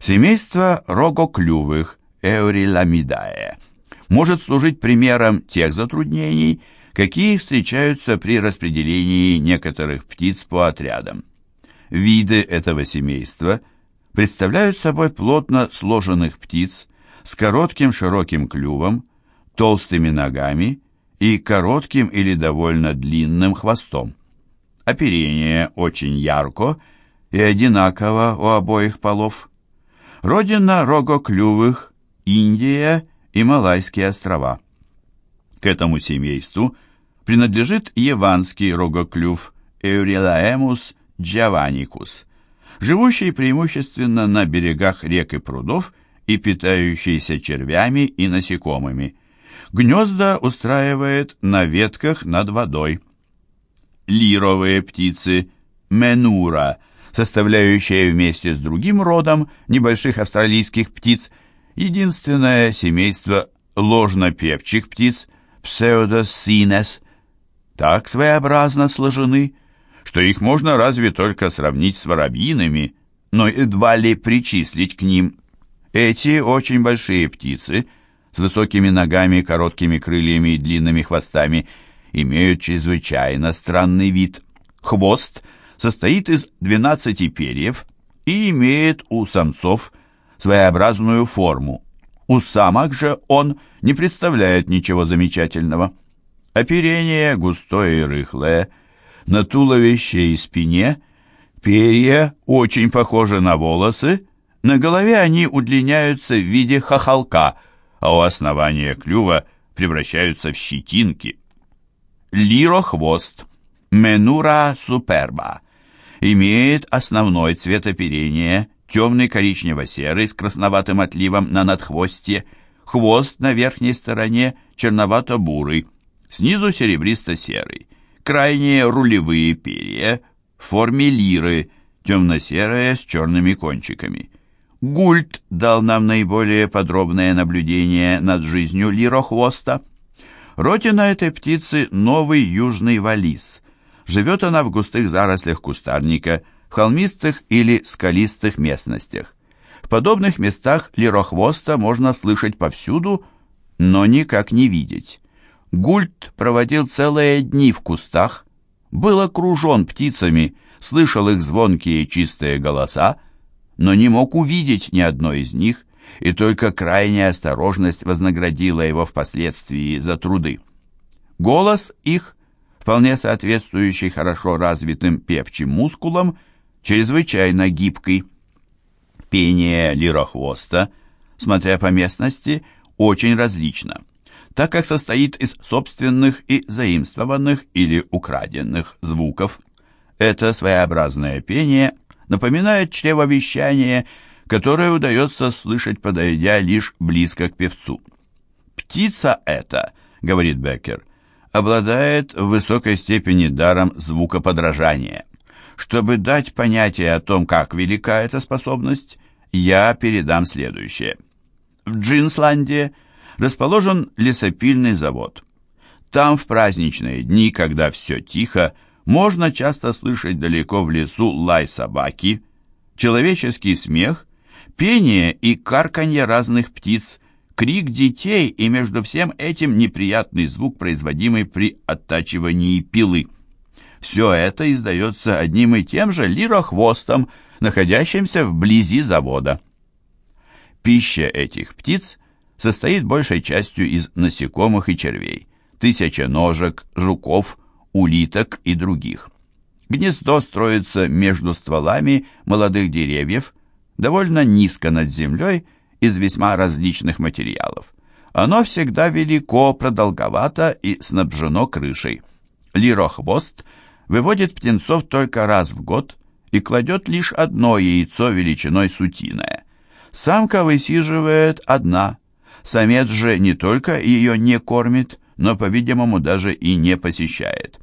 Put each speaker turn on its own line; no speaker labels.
Семейство рогоклювых Эуриламидае может служить примером тех затруднений, какие встречаются при распределении некоторых птиц по отрядам. Виды этого семейства представляют собой плотно сложенных птиц с коротким широким клювом, толстыми ногами и коротким или довольно длинным хвостом. Оперение очень ярко и одинаково у обоих полов. Родина рогоклювых – Индия и Малайские острова. К этому семейству принадлежит яванский рогоклюв Эурилаэмус джаваникус, живущий преимущественно на берегах рек и прудов и питающийся червями и насекомыми. Гнезда устраивает на ветках над водой. Лировые птицы менура, составляющие вместе с другим родом небольших австралийских птиц единственное семейство ложнопевчих птиц псевдосинес, так своеобразно сложены, что их можно разве только сравнить с воробьиными, но едва ли причислить к ним. Эти очень большие птицы с высокими ногами, короткими крыльями и длинными хвостами имеют чрезвычайно странный вид. Хвост состоит из 12 перьев и имеет у самцов своеобразную форму. У самок же он не представляет ничего замечательного. Оперение густое и рыхлое, на туловище и спине перья очень похожи на волосы, на голове они удлиняются в виде хохолка, а у основания клюва превращаются в щетинки. Лирохвост, Менура суперба, имеет основной цвет оперения темный коричнево-серый с красноватым отливом на надхвостье, хвост на верхней стороне черновато-бурый, снизу серебристо-серый, крайние рулевые перья в форме лиры, темно-серые с черными кончиками. Гульт дал нам наиболее подробное наблюдение над жизнью лирохвоста. Родина этой птицы – новый южный валис. Живет она в густых зарослях кустарника – в холмистых или скалистых местностях. В подобных местах лирохвоста можно слышать повсюду, но никак не видеть. Гульт проводил целые дни в кустах, был окружен птицами, слышал их звонкие чистые голоса, но не мог увидеть ни одной из них, и только крайняя осторожность вознаградила его впоследствии за труды. Голос их, вполне соответствующий хорошо развитым певчим мускулам, чрезвычайно гибкий. Пение лирохвоста, смотря по местности, очень различно, так как состоит из собственных и заимствованных или украденных звуков. Это своеобразное пение напоминает чревовещание, которое удается слышать, подойдя лишь близко к певцу. «Птица эта», — говорит Беккер, — обладает в высокой степени даром звукоподражания. Чтобы дать понятие о том, как велика эта способность, я передам следующее. В Джинсланде расположен лесопильный завод. Там в праздничные дни, когда все тихо, можно часто слышать далеко в лесу лай собаки, человеческий смех, пение и карканье разных птиц, крик детей и между всем этим неприятный звук, производимый при оттачивании пилы. Все это издается одним и тем же лирохвостом, находящимся вблизи завода. Пища этих птиц состоит большей частью из насекомых и червей, тысяченожек, жуков, улиток и других. Гнездо строится между стволами молодых деревьев, довольно низко над землей, из весьма различных материалов. Оно всегда велико, продолговато и снабжено крышей. Лирохвост выводит птенцов только раз в год и кладет лишь одно яйцо величиной сутиное. Самка высиживает одна, самец же не только ее не кормит, но, по-видимому, даже и не посещает.